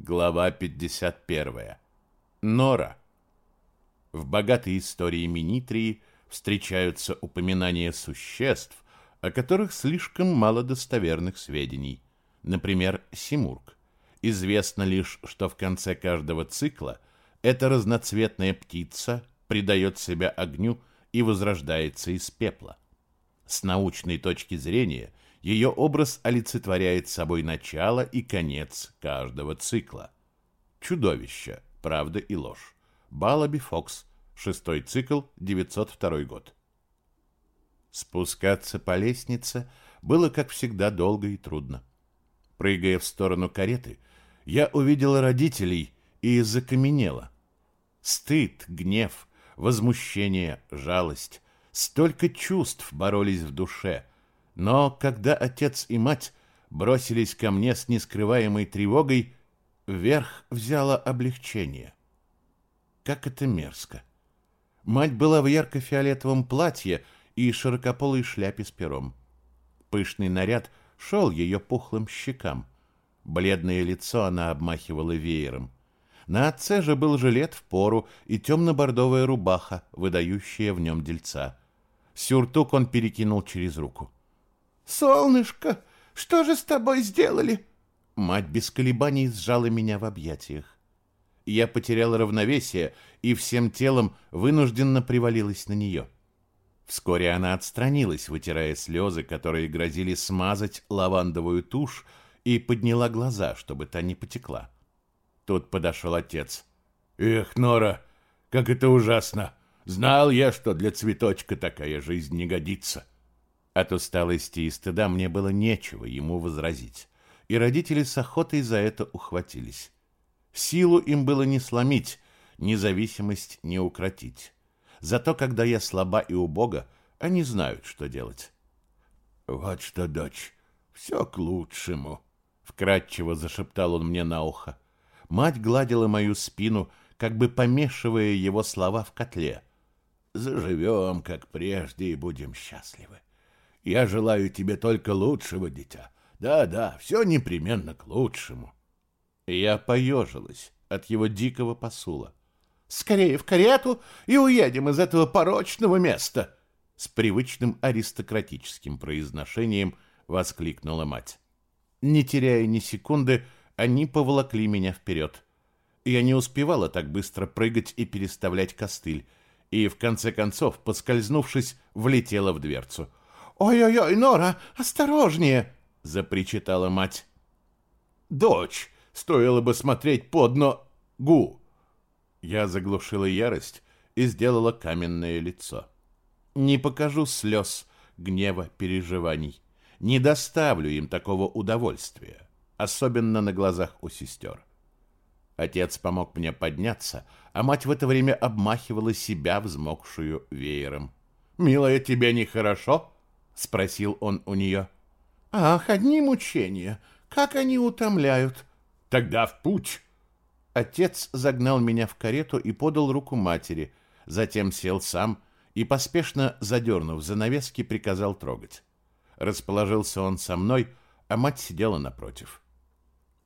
Глава 51. Нора. В богатой истории Минитрии встречаются упоминания существ, о которых слишком мало достоверных сведений. Например, Симург. Известно лишь, что в конце каждого цикла эта разноцветная птица придает себя огню и возрождается из пепла. С научной точки зрения – ее образ олицетворяет собой начало и конец каждого цикла. Чудовище. Правда и ложь. Балаби Фокс. Шестой цикл, 902 год. Спускаться по лестнице было, как всегда, долго и трудно. Прыгая в сторону кареты, я увидела родителей и закаменела. Стыд, гнев, возмущение, жалость. Столько чувств боролись в душе — но когда отец и мать бросились ко мне с нескрываемой тревогой, вверх взяло облегчение. Как это мерзко. Мать была в ярко-фиолетовом платье и широкополой шляпе с пером. Пышный наряд шел ее пухлым щекам. Бледное лицо она обмахивала веером. На отце же был жилет в пору и темно-бордовая рубаха, выдающая в нем дельца. Сюртук он перекинул через руку. «Солнышко, что же с тобой сделали?» Мать без колебаний сжала меня в объятиях. Я потерял равновесие и всем телом вынужденно привалилась на нее. Вскоре она отстранилась, вытирая слезы, которые грозили смазать лавандовую тушь, и подняла глаза, чтобы та не потекла. Тут подошел отец. «Эх, Нора, как это ужасно! Знал я, что для цветочка такая жизнь не годится!» От усталости и стыда мне было нечего ему возразить, и родители с охотой за это ухватились. Силу им было не сломить, независимость не укротить. Зато когда я слаба и убога, они знают, что делать. «Вот что, дочь, все к лучшему», — вкратчиво зашептал он мне на ухо. Мать гладила мою спину, как бы помешивая его слова в котле. «Заживем, как прежде, и будем счастливы. Я желаю тебе только лучшего, дитя. Да-да, все непременно к лучшему. Я поежилась от его дикого посула. «Скорее в карету и уедем из этого порочного места!» С привычным аристократическим произношением воскликнула мать. Не теряя ни секунды, они поволокли меня вперед. Я не успевала так быстро прыгать и переставлять костыль, и, в конце концов, поскользнувшись, влетела в дверцу — «Ой-ой-ой, Нора, осторожнее!» — запричитала мать. «Дочь, стоило бы смотреть под но... гу!» Я заглушила ярость и сделала каменное лицо. Не покажу слез, гнева, переживаний. Не доставлю им такого удовольствия, особенно на глазах у сестер. Отец помог мне подняться, а мать в это время обмахивала себя, взмокшую веером. «Милая, тебе нехорошо?» — спросил он у нее. «Ах, одни мучения! Как они утомляют!» «Тогда в путь!» Отец загнал меня в карету и подал руку матери, затем сел сам и, поспешно задернув занавески, приказал трогать. Расположился он со мной, а мать сидела напротив.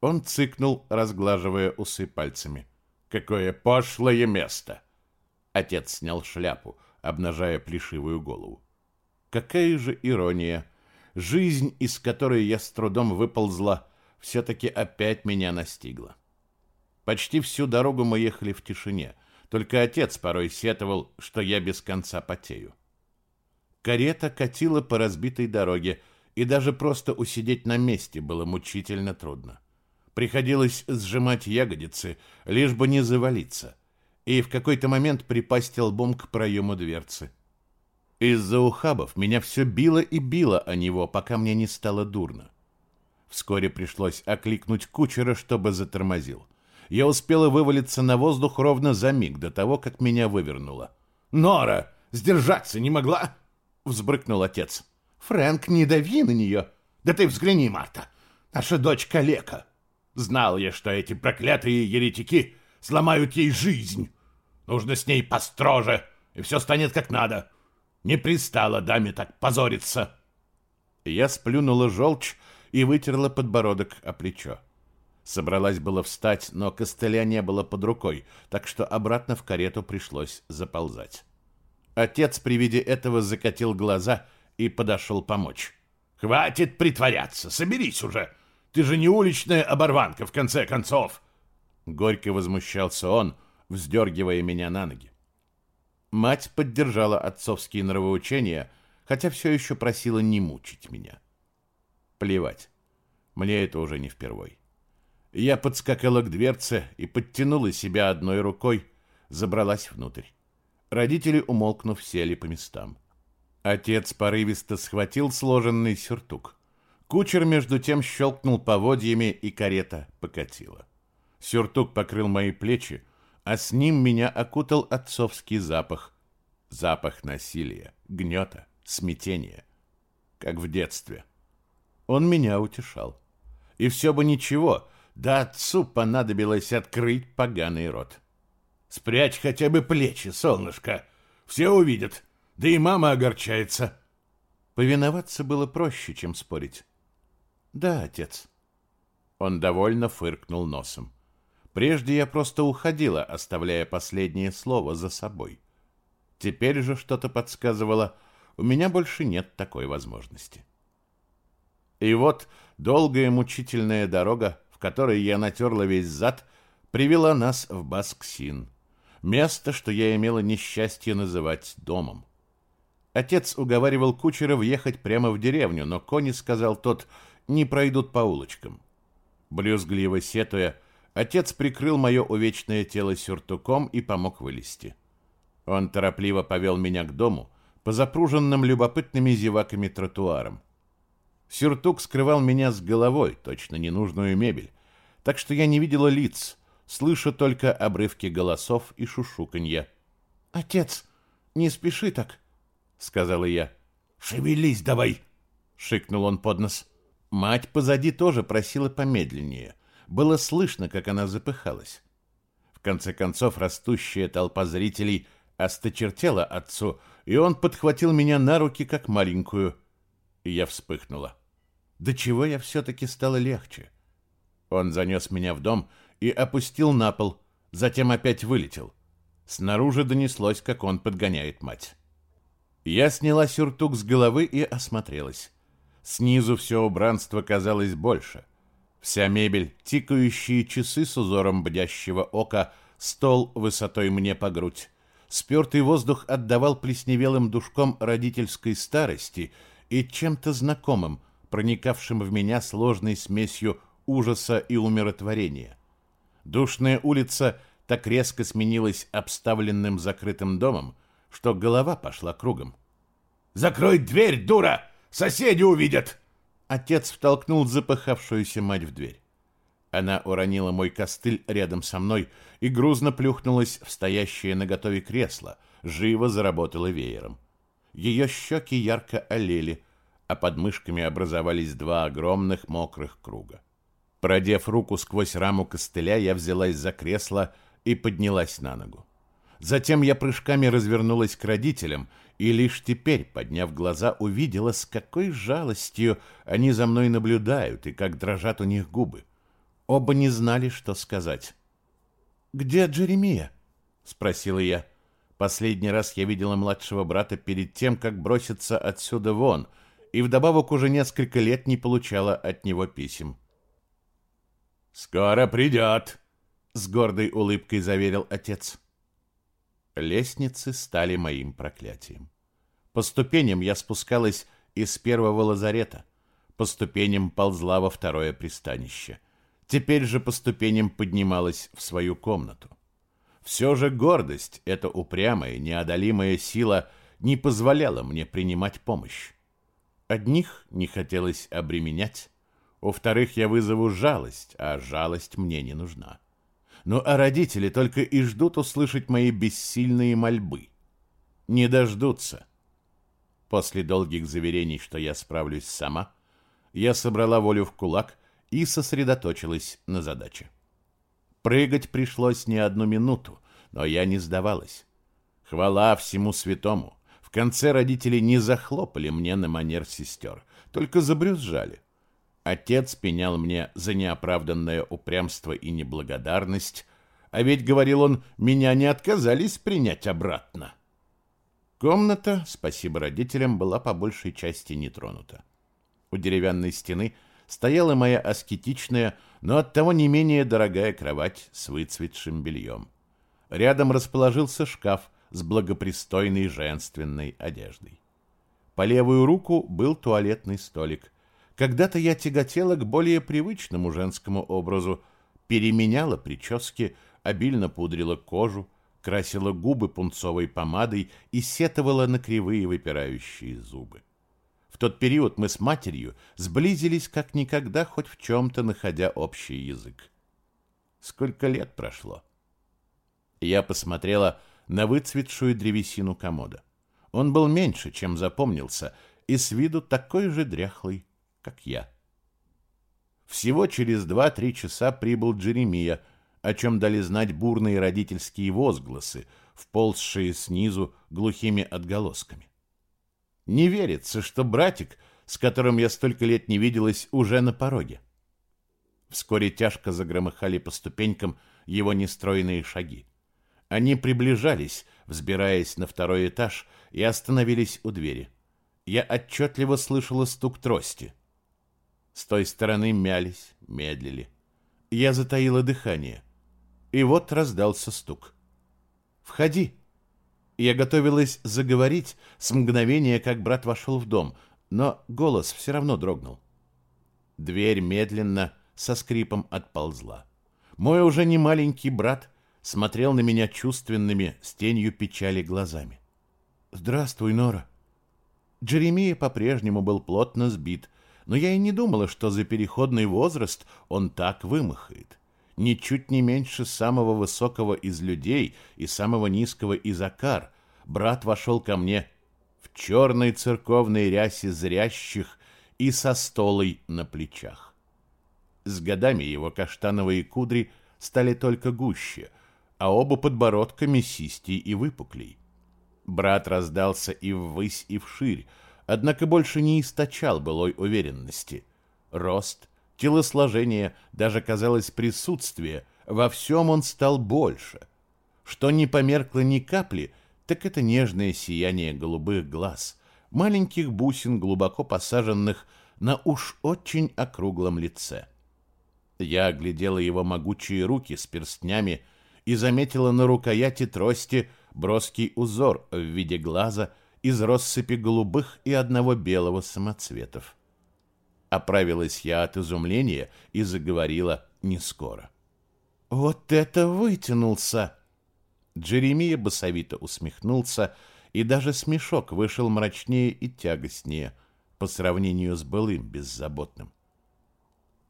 Он цыкнул, разглаживая усы пальцами. «Какое пошлое место!» Отец снял шляпу, обнажая плешивую голову. Какая же ирония! Жизнь, из которой я с трудом выползла, все-таки опять меня настигла. Почти всю дорогу мы ехали в тишине, только отец порой сетовал, что я без конца потею. Карета катила по разбитой дороге, и даже просто усидеть на месте было мучительно трудно. Приходилось сжимать ягодицы, лишь бы не завалиться, и в какой-то момент припасть лбом к проему дверцы. Из-за ухабов меня все било и било о него, пока мне не стало дурно. Вскоре пришлось окликнуть кучера, чтобы затормозил. Я успела вывалиться на воздух ровно за миг до того, как меня вывернуло. «Нора, сдержаться не могла?» — взбрыкнул отец. «Фрэнк, не дави на нее!» «Да ты взгляни, Марта! Наша дочь калека! Знал я, что эти проклятые еретики сломают ей жизнь! Нужно с ней построже, и все станет как надо!» Не пристало даме так позориться. Я сплюнула желчь и вытерла подбородок о плечо. Собралась было встать, но костыля не было под рукой, так что обратно в карету пришлось заползать. Отец при виде этого закатил глаза и подошел помочь. «Хватит притворяться, соберись уже! Ты же не уличная оборванка, в конце концов!» Горько возмущался он, вздергивая меня на ноги. Мать поддержала отцовские нравоучения, хотя все еще просила не мучить меня. Плевать, мне это уже не впервой. Я подскакала к дверце и подтянула себя одной рукой, забралась внутрь. Родители, умолкнув, сели по местам. Отец порывисто схватил сложенный сюртук. Кучер, между тем, щелкнул поводьями, и карета покатила. Сюртук покрыл мои плечи, а с ним меня окутал отцовский запах. Запах насилия, гнета, смятения. Как в детстве. Он меня утешал. И все бы ничего, да отцу понадобилось открыть поганый рот. «Спрячь хотя бы плечи, солнышко. Все увидят. Да и мама огорчается». Повиноваться было проще, чем спорить. «Да, отец». Он довольно фыркнул носом. Прежде я просто уходила, оставляя последнее слово за собой. Теперь же что-то подсказывало, у меня больше нет такой возможности. И вот долгая мучительная дорога, в которой я натерла весь зад, привела нас в Басксин. Место, что я имела несчастье называть домом. Отец уговаривал кучера въехать прямо в деревню, но Кони сказал тот, не пройдут по улочкам. Брюзгливо сетуя, Отец прикрыл мое увечное тело сюртуком и помог вылезти. Он торопливо повел меня к дому, по запруженным любопытными зеваками тротуарам. Сюртук скрывал меня с головой, точно ненужную мебель, так что я не видела лиц, слыша только обрывки голосов и шушуканья. «Отец, не спеши так», — сказала я. «Шевелись давай!» — шикнул он под нос. Мать позади тоже просила помедленнее — было слышно, как она запыхалась. В конце концов, растущая толпа зрителей осточертела отцу, и он подхватил меня на руки, как маленькую. И я вспыхнула. До чего я все-таки стала легче? Он занес меня в дом и опустил на пол, затем опять вылетел. Снаружи донеслось, как он подгоняет мать. Я сняла сюртук с головы и осмотрелась. Снизу все убранство казалось больше — Вся мебель, тикающие часы с узором бдящего ока, стол высотой мне по грудь. Спертый воздух отдавал плесневелым душком родительской старости и чем-то знакомым, проникавшим в меня сложной смесью ужаса и умиротворения. Душная улица так резко сменилась обставленным закрытым домом, что голова пошла кругом. «Закрой дверь, дура! Соседи увидят!» Отец втолкнул запыхавшуюся мать в дверь. Она уронила мой костыль рядом со мной и грузно плюхнулась в стоящее наготове кресло, живо заработала веером. Ее щеки ярко олели, а под мышками образовались два огромных мокрых круга. Продев руку сквозь раму костыля, я взялась за кресло и поднялась на ногу. Затем я прыжками развернулась к родителям и лишь теперь, подняв глаза, увидела, с какой жалостью они за мной наблюдают и как дрожат у них губы. Оба не знали, что сказать. «Где Джеремия?» — спросила я. Последний раз я видела младшего брата перед тем, как броситься отсюда вон, и вдобавок уже несколько лет не получала от него писем. «Скоро придет», — с гордой улыбкой заверил отец. Лестницы стали моим проклятием. По ступеням я спускалась из первого лазарета, по ступеням ползла во второе пристанище. Теперь же по ступеням поднималась в свою комнату. Все же гордость, эта упрямая, неодолимая сила, не позволяла мне принимать помощь. Одних не хотелось обременять, у вторых я вызову жалость, а жалость мне не нужна. Ну а родители только и ждут услышать мои бессильные мольбы. Не дождутся. После долгих заверений, что я справлюсь сама, я собрала волю в кулак и сосредоточилась на задаче. Прыгать пришлось не одну минуту, но я не сдавалась. Хвала всему святому. В конце родители не захлопали мне на манер сестер, только забрюзжали. Отец пенял мне за неоправданное упрямство и неблагодарность, а ведь, говорил он, меня не отказались принять обратно. Комната, спасибо родителям, была по большей части не тронута. У деревянной стены стояла моя аскетичная, но оттого не менее дорогая кровать с выцветшим бельем. Рядом расположился шкаф с благопристойной женственной одеждой. По левую руку был туалетный столик. Когда-то я тяготела к более привычному женскому образу, переменяла прически, обильно пудрила кожу, красила губы пунцовой помадой и сетовала на кривые выпирающие зубы. В тот период мы с матерью сблизились как никогда, хоть в чем-то находя общий язык. Сколько лет прошло? Я посмотрела на выцветшую древесину комода. Он был меньше, чем запомнился, и с виду такой же дряхлый, как я. Всего через два-три часа прибыл Джеремия, о чем дали знать бурные родительские возгласы, вползшие снизу глухими отголосками. Не верится, что братик, с которым я столько лет не виделась, уже на пороге. Вскоре тяжко загромыхали по ступенькам его нестройные шаги. Они приближались, взбираясь на второй этаж, и остановились у двери. Я отчетливо слышала стук трости. С той стороны мялись, медлили. Я затаила дыхание. И вот раздался стук. «Входи!» Я готовилась заговорить с мгновения, как брат вошел в дом, но голос все равно дрогнул. Дверь медленно, со скрипом отползла. Мой уже не маленький брат смотрел на меня чувственными, с тенью печали глазами. «Здравствуй, Нора». Джеремия по-прежнему был плотно сбит, но я и не думала, что за переходный возраст он так вымахает. Ничуть не меньше самого высокого из людей и самого низкого из акар, брат вошел ко мне в черной церковной рясе зрящих и со столой на плечах. С годами его каштановые кудри стали только гуще, а оба подбородка мясистей и выпуклей. Брат раздался и ввысь, и вширь, однако больше не источал былой уверенности. Рост, телосложение, даже, казалось, присутствие, во всем он стал больше. Что не померкло ни капли, так это нежное сияние голубых глаз, маленьких бусин, глубоко посаженных на уж очень округлом лице. Я оглядела его могучие руки с перстнями и заметила на рукояти трости – броский узор в виде глаза из россыпи голубых и одного белого самоцветов. Оправилась я от изумления и заговорила не скоро. «Вот это вытянулся!» Джеремия басовито усмехнулся, и даже смешок вышел мрачнее и тягостнее по сравнению с былым беззаботным.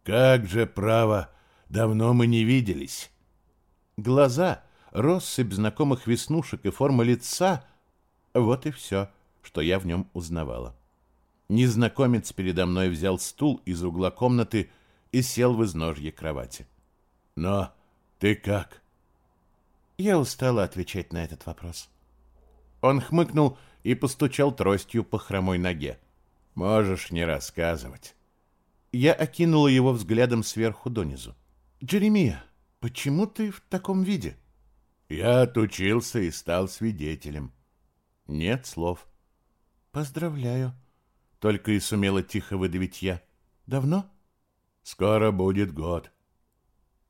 «Как же, право, давно мы не виделись!» Глаза — россыпь знакомых веснушек и форма лица — вот и все, что я в нем узнавала. Незнакомец передо мной взял стул из угла комнаты и сел в изножье кровати. «Но ты как?» Я устала отвечать на этот вопрос. Он хмыкнул и постучал тростью по хромой ноге. «Можешь не рассказывать». Я окинула его взглядом сверху донизу. «Джеремия, почему ты в таком виде?» Я отучился и стал свидетелем. Нет слов. Поздравляю. Только и сумела тихо выдавить я. Давно? Скоро будет год.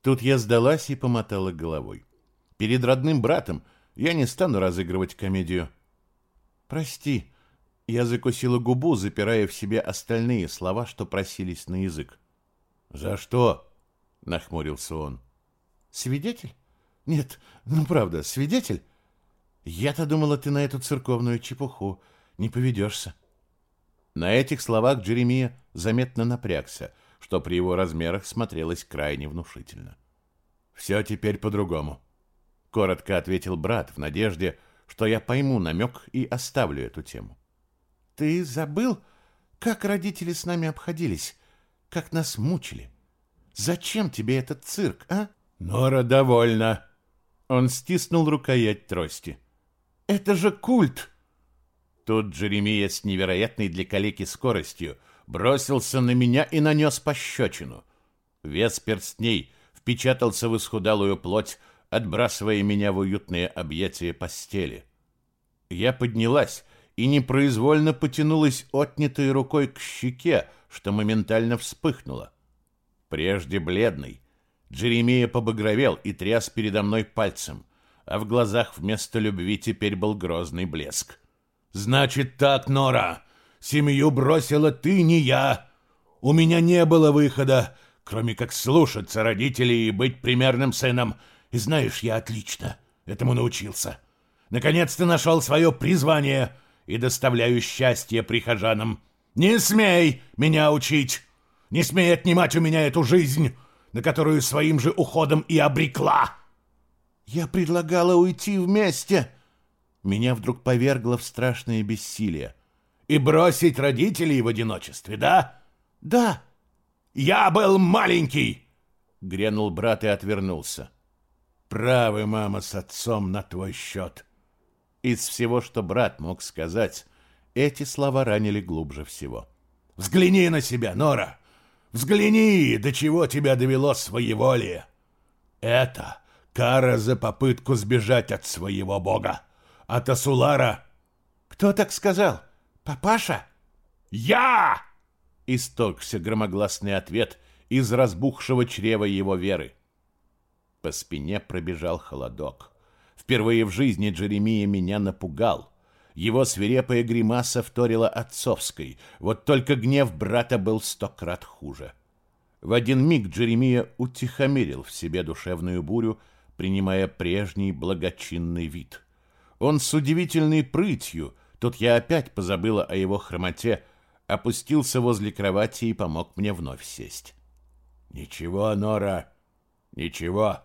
Тут я сдалась и помотала головой. Перед родным братом я не стану разыгрывать комедию. Прости, я закусила губу, запирая в себе остальные слова, что просились на язык. За что? Нахмурился он. Свидетель? Нет, ну правда, свидетель? Я-то думала, ты на эту церковную чепуху не поведешься. На этих словах Джеремия заметно напрягся, что при его размерах смотрелось крайне внушительно. «Все теперь по-другому», — коротко ответил брат в надежде, что я пойму намек и оставлю эту тему. «Ты забыл, как родители с нами обходились, как нас мучили? Зачем тебе этот цирк, а?» «Нора довольна», он стиснул рукоять трости. «Это же культ!» Тут Джеремия с невероятной для калеки скоростью бросился на меня и нанес пощечину. Вес перстней впечатался в исхудалую плоть, отбрасывая меня в уютные объятия постели. Я поднялась и непроизвольно потянулась отнятой рукой к щеке, что моментально вспыхнуло. Прежде бледный, Джеремия побагровел и тряс передо мной пальцем, а в глазах вместо любви теперь был грозный блеск. «Значит так, Нора, семью бросила ты, не я. У меня не было выхода, кроме как слушаться родителей и быть примерным сыном. И знаешь, я отлично этому научился. Наконец-то нашел свое призвание и доставляю счастье прихожанам. Не смей меня учить! Не смей отнимать у меня эту жизнь, на которую своим же уходом и обрекла!» «Я предлагала уйти вместе!» Меня вдруг повергло в страшное бессилие. «И бросить родителей в одиночестве, да?» «Да!» «Я был маленький!» Грянул брат и отвернулся. «Правы, мама, с отцом на твой счет!» Из всего, что брат мог сказать, эти слова ранили глубже всего. «Взгляни на себя, Нора! Взгляни, до чего тебя довело своеволие! Это кара за попытку сбежать от своего бога! От Асулара!» «Кто так сказал? Папаша?» «Я!» Истокся громогласный ответ из разбухшего чрева его веры. По спине пробежал холодок. Впервые в жизни Джеремия меня напугал. Его свирепая гримаса вторила отцовской, вот только гнев брата был сто крат хуже. В один миг Джеремия утихомирил в себе душевную бурю, принимая прежний благочинный вид. Он с удивительной прытью, тут я опять позабыла о его хромоте, опустился возле кровати и помог мне вновь сесть. «Ничего, Нора, ничего.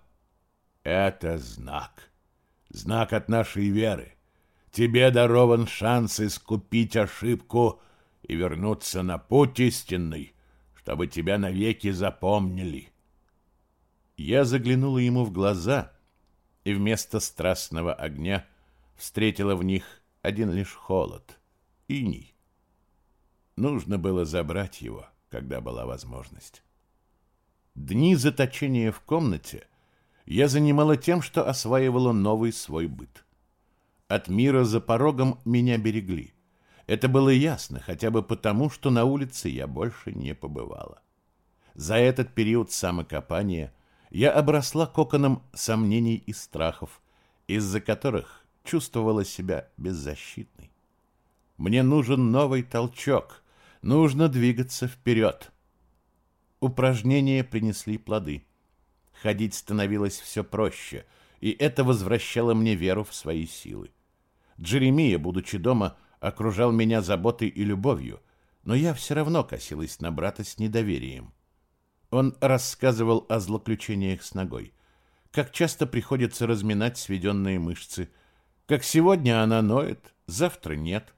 Это знак. Знак от нашей веры. Тебе дарован шанс искупить ошибку и вернуться на путь истинный, чтобы тебя навеки запомнили. Я заглянула ему в глаза, и вместо страстного огня встретила в них один лишь холод, иней. Нужно было забрать его, когда была возможность. Дни заточения в комнате я занимала тем, что осваивала новый свой быт. От мира за порогом меня берегли. Это было ясно, хотя бы потому, что на улице я больше не побывала. За этот период самокопания я обросла коконом сомнений и страхов, из-за которых чувствовала себя беззащитной. Мне нужен новый толчок, нужно двигаться вперед. Упражнения принесли плоды. Ходить становилось все проще, и это возвращало мне веру в свои силы. Джеремия, будучи дома, окружал меня заботой и любовью, но я все равно косилась на брата с недоверием. Он рассказывал о злоключениях с ногой, как часто приходится разминать сведенные мышцы, как сегодня она ноет, завтра нет.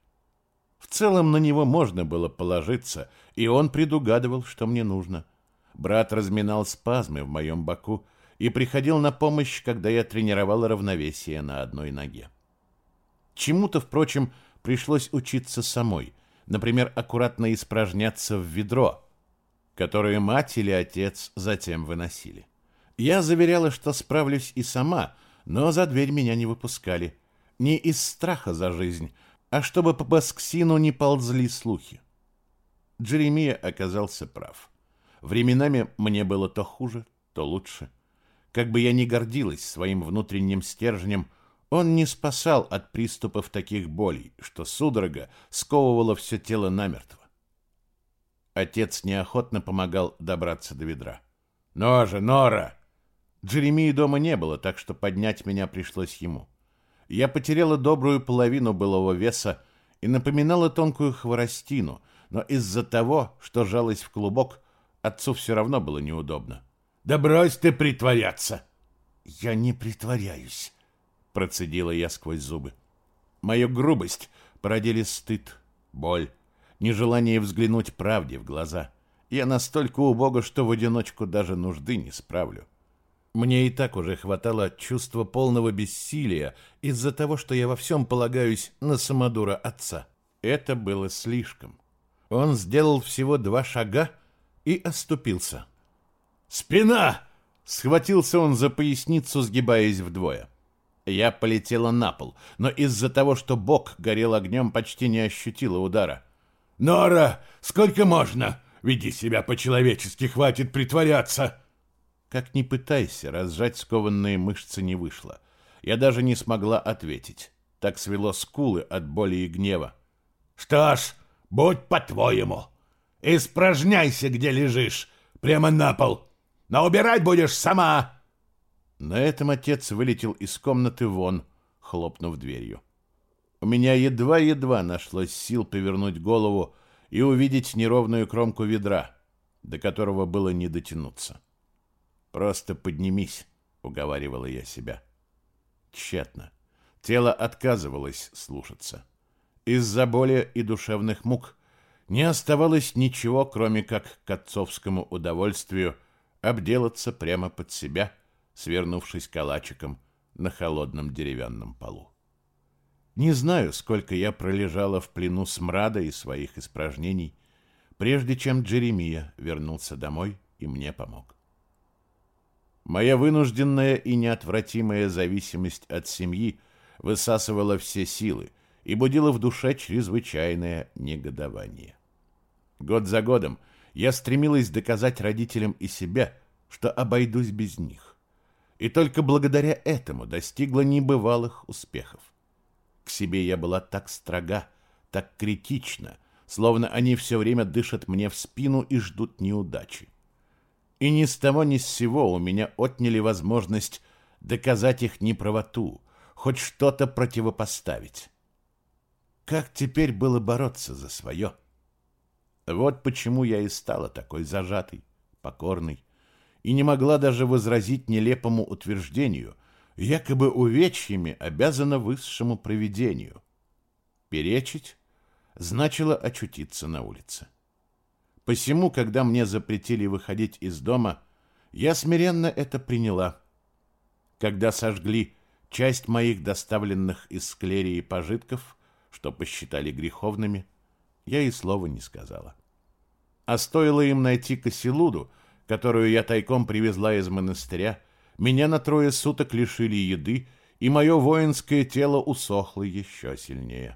В целом на него можно было положиться, и он предугадывал, что мне нужно. Брат разминал спазмы в моем боку и приходил на помощь, когда я тренировал равновесие на одной ноге. Чему-то, впрочем, пришлось учиться самой. Например, аккуратно испражняться в ведро, которое мать или отец затем выносили. Я заверяла, что справлюсь и сама, но за дверь меня не выпускали. Не из страха за жизнь, а чтобы по Басксину не ползли слухи. Джеремия оказался прав. Временами мне было то хуже, то лучше. Как бы я ни гордилась своим внутренним стержнем, он не спасал от приступов таких болей, что судорога сковывала все тело намертво. Отец неохотно помогал добраться до ведра. «Ножа, Нора!» Джеремии дома не было, так что поднять меня пришлось ему. Я потеряла добрую половину былого веса и напоминала тонкую хворостину, но из-за того, что жалась в клубок, отцу все равно было неудобно. «Да брось ты притворяться!» «Я не притворяюсь», процедила я сквозь зубы. Мою грубость породили стыд, боль, нежелание взглянуть правде в глаза. Я настолько убога, что в одиночку даже нужды не справлю. Мне и так уже хватало чувства полного бессилия из-за того, что я во всем полагаюсь на самодура отца. Это было слишком. Он сделал всего два шага и оступился. «Спина!» — схватился он за поясницу, сгибаясь вдвое. Я полетела на пол, но из-за того, что бок горел огнем, почти не ощутила удара. «Нора, сколько можно? Веди себя по-человечески, хватит притворяться!» Как ни пытайся, разжать скованные мышцы не вышло. Я даже не смогла ответить. Так свело скулы от боли и гнева. «Что ж, будь по-твоему. Испражняйся, где лежишь, прямо на пол. Но убирать будешь сама!» На этом отец вылетел из комнаты вон, хлопнув дверью. У меня едва-едва нашлось сил повернуть голову и увидеть неровную кромку ведра, до которого было не дотянуться. «Просто поднимись», — уговаривала я себя. Тщетно. Тело отказывалось слушаться. Из-за боли и душевных мук не оставалось ничего, кроме как к отцовскому удовольствию обделаться прямо под себя, свернувшись калачиком на холодном деревянном полу. Не знаю, сколько я пролежала в плену смрада и своих испражнений, прежде чем Джеремия вернулся домой и мне помог. Моя вынужденная и неотвратимая зависимость от семьи высасывала все силы и будила в душе чрезвычайное негодование. Год за годом я стремилась доказать родителям и себе, что обойдусь без них. И только благодаря этому достигла небывалых успехов. К себе я была так строга, так критична, словно они все время дышат мне в спину и ждут неудачи и ни с того ни с сего у меня отняли возможность доказать их неправоту, хоть что-то противопоставить. Как теперь было бороться за свое? Вот почему я и стала такой зажатой, покорной, и не могла даже возразить нелепому утверждению, якобы увечьями обязана высшему провидению. Перечить значило очутиться на улице. Посему, когда мне запретили выходить из дома, я смиренно это приняла. Когда сожгли часть моих доставленных из склерии пожитков, что посчитали греховными, я и слова не сказала. А стоило им найти Косилуду, которую я тайком привезла из монастыря, меня на трое суток лишили еды, и мое воинское тело усохло еще сильнее.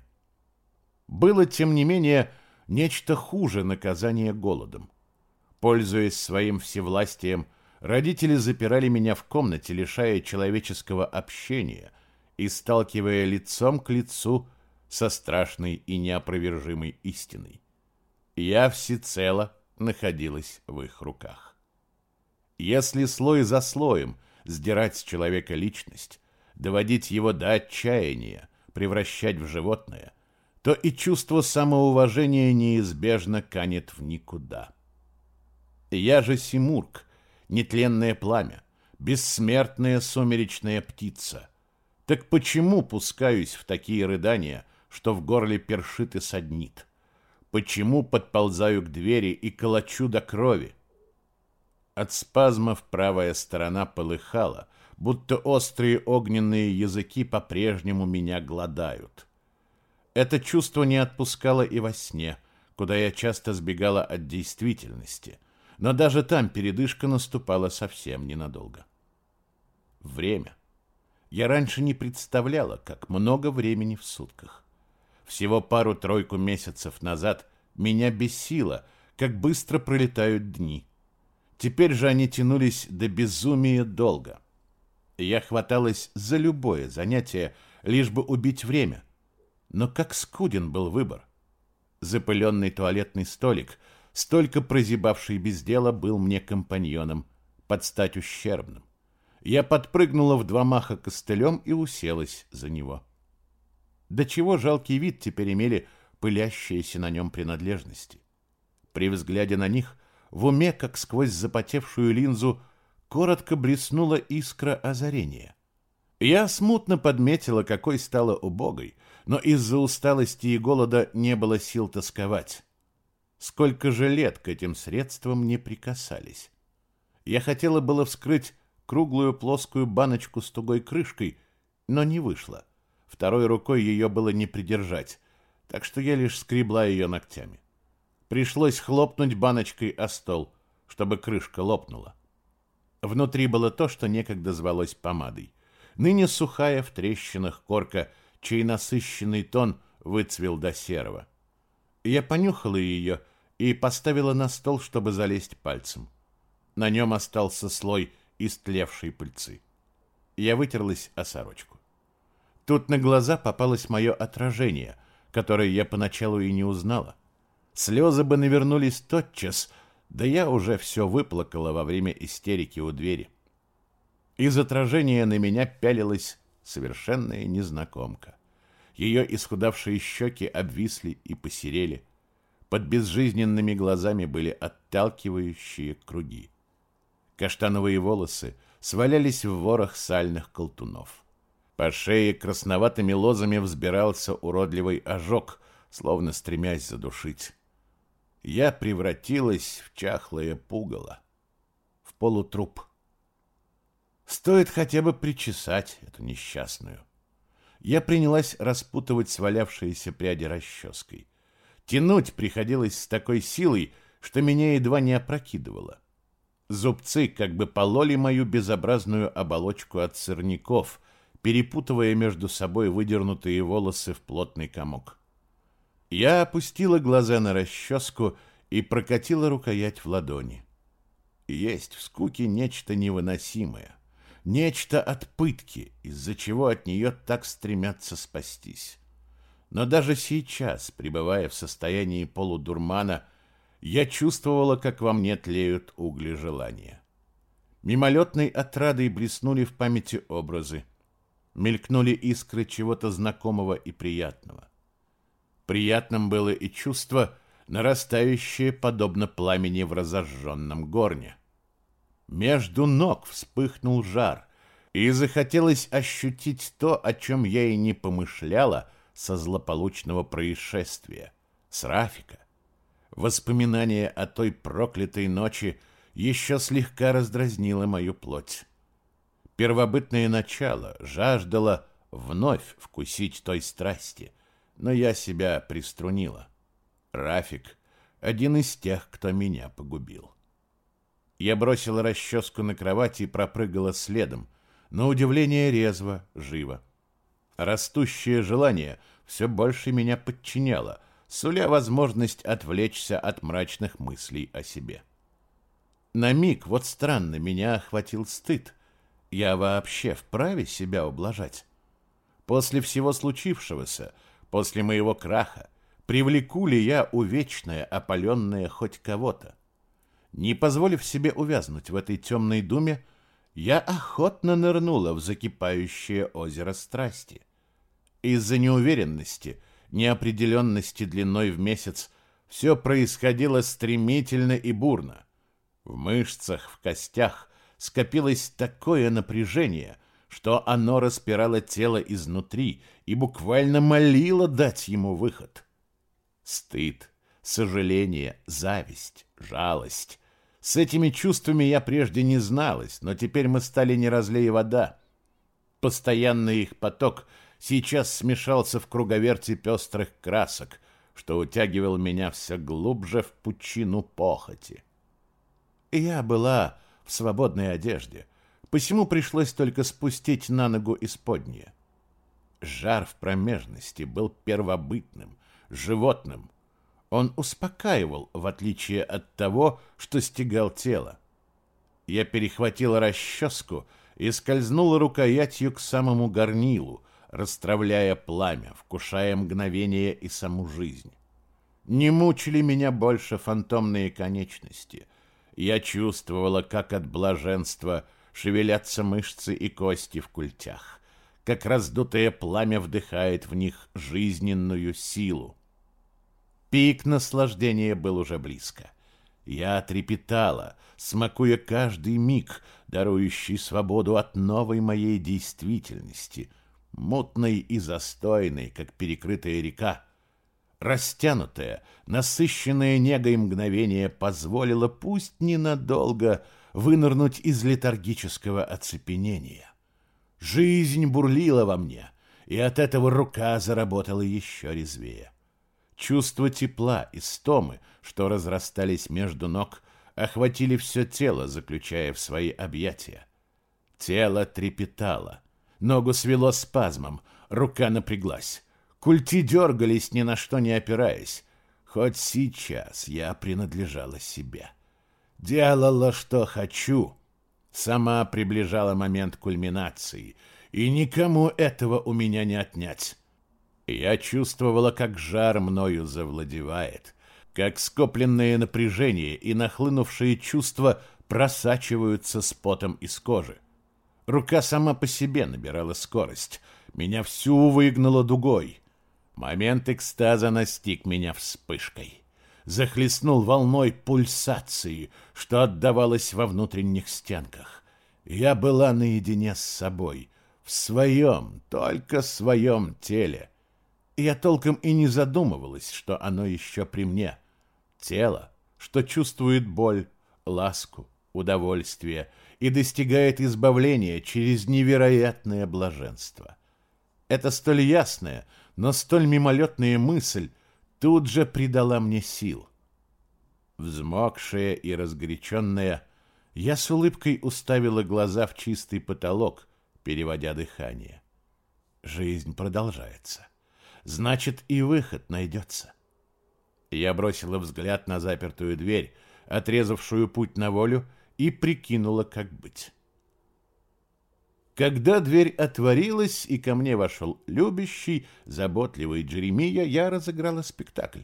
Было, тем не менее, нечто хуже наказания голодом. Пользуясь своим всевластием, родители запирали меня в комнате, лишая человеческого общения и сталкивая лицом к лицу со страшной и неопровержимой истиной. Я всецело находилась в их руках. Если слой за слоем сдирать с человека личность, доводить его до отчаяния, превращать в животное – то и чувство самоуважения неизбежно канет в никуда. Я же Симург, нетленное пламя, бессмертная сумеречная птица. Так почему пускаюсь в такие рыдания, что в горле першит и саднит? Почему подползаю к двери и колочу до крови? От спазмов правая сторона полыхала, будто острые огненные языки по-прежнему меня гладают. Это чувство не отпускало и во сне, куда я часто сбегала от действительности, но даже там передышка наступала совсем ненадолго. Время. Я раньше не представляла, как много времени в сутках. Всего пару-тройку месяцев назад меня бесило, как быстро пролетают дни. Теперь же они тянулись до безумия долго. Я хваталась за любое занятие, лишь бы убить время — но как скуден был выбор. Запыленный туалетный столик, столько прозябавший без дела, был мне компаньоном, под стать ущербным. Я подпрыгнула в два маха костылем и уселась за него. До чего жалкий вид теперь имели пылящиеся на нем принадлежности. При взгляде на них в уме, как сквозь запотевшую линзу, коротко блеснула искра озарения. Я смутно подметила, какой стала убогой, но из-за усталости и голода не было сил тосковать. Сколько же лет к этим средствам не прикасались. Я хотела было вскрыть круглую плоскую баночку с тугой крышкой, но не вышло. Второй рукой ее было не придержать, так что я лишь скребла ее ногтями. Пришлось хлопнуть баночкой о стол, чтобы крышка лопнула. Внутри было то, что некогда звалось помадой. Ныне сухая в трещинах корка, чей насыщенный тон выцвел до серого. Я понюхала ее и поставила на стол, чтобы залезть пальцем. На нем остался слой истлевшей пыльцы. Я вытерлась о сорочку. Тут на глаза попалось мое отражение, которое я поначалу и не узнала. Слезы бы навернулись тотчас, да я уже все выплакала во время истерики у двери. Из отражения на меня пялилась совершенная незнакомка. Ее исхудавшие щеки обвисли и посерели. Под безжизненными глазами были отталкивающие круги. Каштановые волосы свалялись в ворох сальных колтунов. По шее красноватыми лозами взбирался уродливый ожог, словно стремясь задушить. Я превратилась в чахлое пугало, в полутруп. Стоит хотя бы причесать эту несчастную. Я принялась распутывать свалявшиеся пряди расческой. Тянуть приходилось с такой силой, что меня едва не опрокидывало. Зубцы как бы пололи мою безобразную оболочку от сорняков, перепутывая между собой выдернутые волосы в плотный комок. Я опустила глаза на расческу и прокатила рукоять в ладони. Есть в скуке нечто невыносимое, нечто от пытки, из-за чего от нее так стремятся спастись. Но даже сейчас, пребывая в состоянии полудурмана, я чувствовала, как во мне тлеют угли желания. Мимолетной отрадой блеснули в памяти образы. Мелькнули искры чего-то знакомого и приятного. Приятным было и чувство, нарастающее подобно пламени в разожженном горне. Между ног вспыхнул жар, и захотелось ощутить то, о чем я и не помышляла со злополучного происшествия, с Рафика. Воспоминание о той проклятой ночи еще слегка раздразнило мою плоть. Первобытное начало жаждало вновь вкусить той страсти, но я себя приструнила. Рафик — один из тех, кто меня погубил. Я бросила расческу на кровать и пропрыгала следом, на удивление резво, живо. Растущее желание все больше меня подчиняло — суля возможность отвлечься от мрачных мыслей о себе. На миг, вот странно, меня охватил стыд. Я вообще вправе себя ублажать? После всего случившегося, после моего краха, привлеку ли я увечное, опаленное хоть кого-то? Не позволив себе увязнуть в этой темной думе, я охотно нырнула в закипающее озеро страсти. Из-за неуверенности – неопределенности длиной в месяц, все происходило стремительно и бурно. В мышцах, в костях скопилось такое напряжение, что оно распирало тело изнутри и буквально молило дать ему выход. Стыд, сожаление, зависть, жалость. С этими чувствами я прежде не зналась, но теперь мы стали не разлей вода. Постоянный их поток — сейчас смешался в круговерти пестрых красок, что утягивал меня все глубже в пучину похоти. Я была в свободной одежде, посему пришлось только спустить на ногу исподнее. Жар в промежности был первобытным, животным. Он успокаивал, в отличие от того, что стегал тело. Я перехватила расческу и скользнула рукоятью к самому горнилу, расстравляя пламя, вкушая мгновение и саму жизнь. Не мучили меня больше фантомные конечности. Я чувствовала, как от блаженства шевелятся мышцы и кости в культях, как раздутое пламя вдыхает в них жизненную силу. Пик наслаждения был уже близко. Я трепетала, смакуя каждый миг, дарующий свободу от новой моей действительности — мутной и застойной, как перекрытая река. Растянутое, насыщенное негой мгновение позволило, пусть ненадолго, вынырнуть из летаргического оцепенения. Жизнь бурлила во мне, и от этого рука заработала еще резвее. Чувство тепла и стомы, что разрастались между ног, охватили все тело, заключая в свои объятия. Тело трепетало, ногу свело спазмом, рука напряглась. Культи дергались, ни на что не опираясь. Хоть сейчас я принадлежала себе. Делала, что хочу. Сама приближала момент кульминации, и никому этого у меня не отнять. Я чувствовала, как жар мною завладевает, как скопленное напряжение и нахлынувшие чувства просачиваются с потом из кожи. Рука сама по себе набирала скорость. Меня всю выгнало дугой. Момент экстаза настиг меня вспышкой. Захлестнул волной пульсации, что отдавалось во внутренних стенках. Я была наедине с собой, в своем, только своем теле. Я толком и не задумывалась, что оно еще при мне. Тело, что чувствует боль, ласку, удовольствие и достигает избавления через невероятное блаженство. Это столь ясная, но столь мимолетная мысль тут же придала мне сил. Взмокшая и разгоряченная, я с улыбкой уставила глаза в чистый потолок, переводя дыхание. Жизнь продолжается. Значит, и выход найдется. Я бросила взгляд на запертую дверь, отрезавшую путь на волю, и прикинула, как быть. Когда дверь отворилась, и ко мне вошел любящий, заботливый Джеремия, я разыграла спектакль.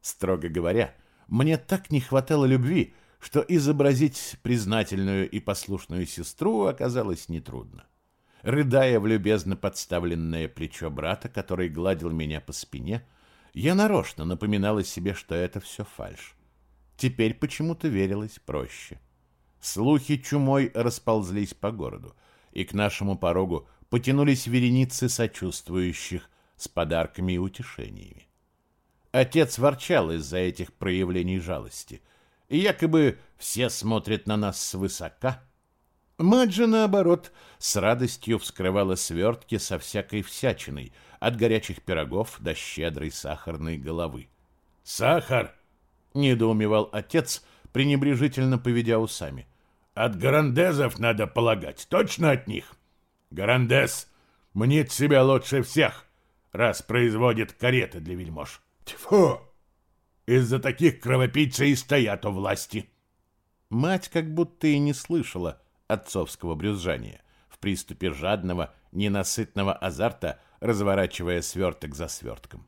Строго говоря, мне так не хватало любви, что изобразить признательную и послушную сестру оказалось нетрудно. Рыдая в любезно подставленное плечо брата, который гладил меня по спине, я нарочно напоминала себе, что это все фальшь. Теперь почему-то верилось проще. Слухи чумой расползлись по городу, и к нашему порогу потянулись вереницы сочувствующих с подарками и утешениями. Отец ворчал из-за этих проявлений жалости, и якобы все смотрят на нас свысока, Мать же, наоборот, с радостью вскрывала свертки со всякой всячиной, от горячих пирогов до щедрой сахарной головы. «Сахар!» — недоумевал отец, пренебрежительно поведя усами. «От гарандезов надо полагать, точно от них. Гарандез мнит себя лучше всех, раз производит кареты для вельмож. Тьфу! Из-за таких кровопийцы и стоят у власти». Мать как будто и не слышала, отцовского брюзжания, в приступе жадного, ненасытного азарта, разворачивая сверток за свертком.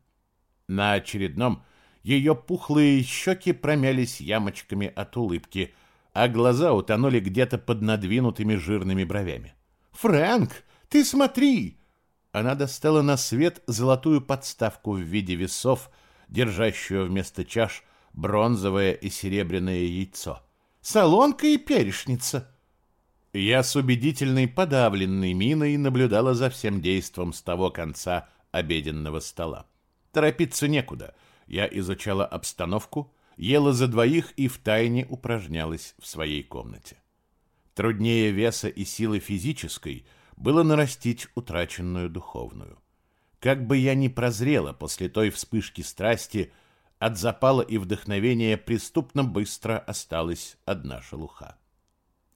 На очередном ее пухлые щеки промялись ямочками от улыбки, а глаза утонули где-то под надвинутыми жирными бровями. «Фрэнк, ты смотри!» Она достала на свет золотую подставку в виде весов, держащую вместо чаш бронзовое и серебряное яйцо. «Солонка и перешница!» Я с убедительной подавленной миной наблюдала за всем действом с того конца обеденного стола. Торопиться некуда. Я изучала обстановку, ела за двоих и втайне упражнялась в своей комнате. Труднее веса и силы физической было нарастить утраченную духовную. Как бы я ни прозрела после той вспышки страсти, от запала и вдохновения преступно быстро осталась одна шелуха.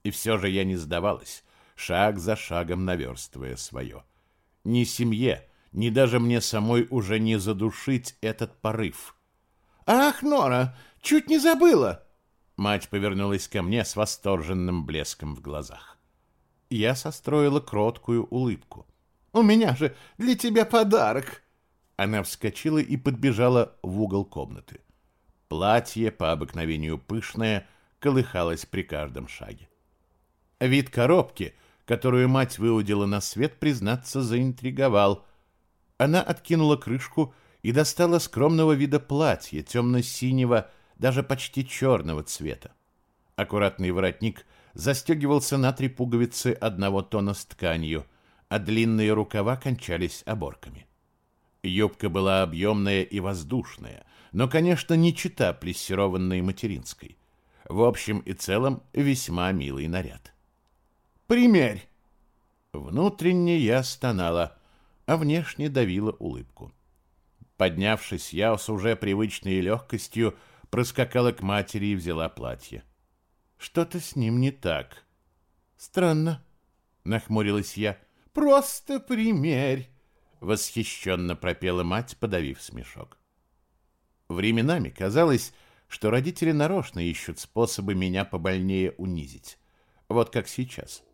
И все же я не сдавалась, шаг за шагом наверстывая свое. Ни семье, ни даже мне самой уже не задушить этот порыв. «Ах, Нора, чуть не забыла!» Мать повернулась ко мне с восторженным блеском в глазах. Я состроила кроткую улыбку. «У меня же для тебя подарок!» Она вскочила и подбежала в угол комнаты. Платье, по обыкновению пышное, колыхалось при каждом шаге. Вид коробки, которую мать выудила на свет, признаться, заинтриговал. Она откинула крышку и достала скромного вида платье, темно-синего, даже почти черного цвета. Аккуратный воротник застегивался на три пуговицы одного тона с тканью, а длинные рукава кончались оборками. Юбка была объемная и воздушная, но, конечно, не чита плессированной материнской. В общем и целом, весьма милый наряд. Примерь!» Внутренне я стонала, а внешне давила улыбку. Поднявшись, я с уже привычной легкостью проскакала к матери и взяла платье. Что-то с ним не так. Странно, нахмурилась я. Просто примерь, восхищенно пропела мать, подавив смешок. Временами казалось, что родители нарочно ищут способы меня побольнее унизить. Вот как сейчас.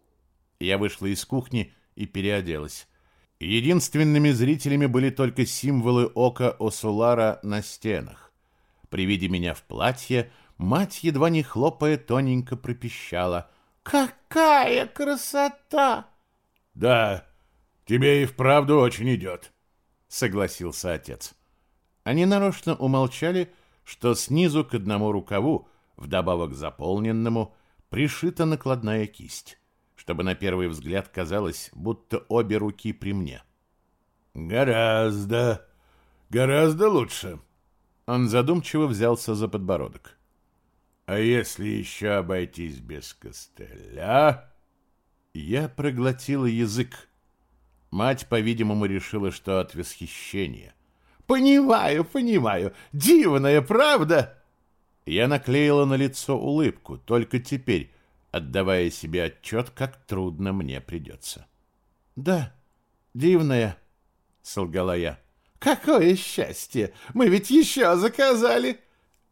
Я вышла из кухни и переоделась. Единственными зрителями были только символы ока Осулара на стенах. При виде меня в платье мать, едва не хлопая, тоненько пропищала. «Какая красота!» «Да, тебе и вправду очень идет», — согласился отец. Они нарочно умолчали, что снизу к одному рукаву, вдобавок заполненному, пришита накладная кисть чтобы на первый взгляд казалось, будто обе руки при мне. «Гораздо, гораздо лучше». Он задумчиво взялся за подбородок. «А если еще обойтись без костыля?» Я проглотила язык. Мать, по-видимому, решила, что от восхищения. «Понимаю, понимаю. Дивная, правда?» Я наклеила на лицо улыбку, только теперь, отдавая себе отчет, как трудно мне придется. «Да, дивная», — солгала я. «Какое счастье! Мы ведь еще заказали!»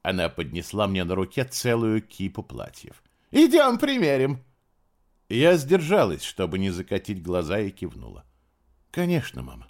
Она поднесла мне на руке целую кипу платьев. «Идем примерим!» Я сдержалась, чтобы не закатить глаза, и кивнула. «Конечно, мама».